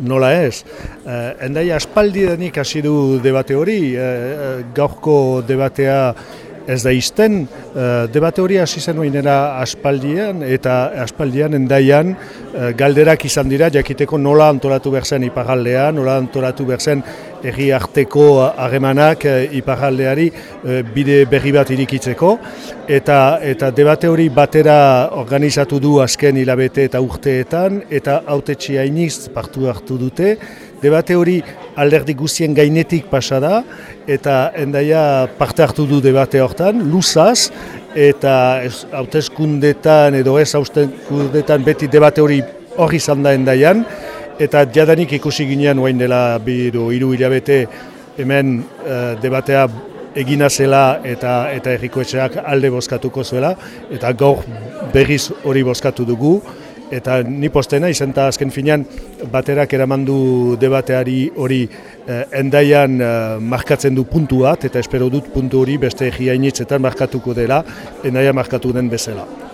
nola ez. Uh, endai aspaldi denik hasi du debate hori, uh, gaurko debatea ez da izten, uh, debate hori hasi zen aspaldian, eta aspaldian endaian uh, galderak izan dira, jakiteko nola antolatu behar zen iparaldean, nola antolatu behar zen erri harteko harremanak uh, iparaldeari uh, bide berri bat irikitzeko, eta, eta debate hori batera organizatu du azken hilabete eta urteetan, eta haute hainiz partu hartu dute, Debate hori alderdi guztien gainetik pasa da eta endaia parte hartu du debate hortan, luzaz, eta hautezkundetan edo ez hautezkundetan beti debate hori hori izan da endaian, eta jadanik ikusi ginean oain dela biru hiru hilabete hemen uh, debatea egina zela eta eta errikoetxeak alde bozkatuko zuela, eta gaur berriz hori bozkatu dugu, eta ni postena izan eta azken finean baterak eramandu debateari hori eh, endaian eh, markatzen du puntu bat eta espero dut puntu hori beste egia markatuko dela endaian markatu den bezala.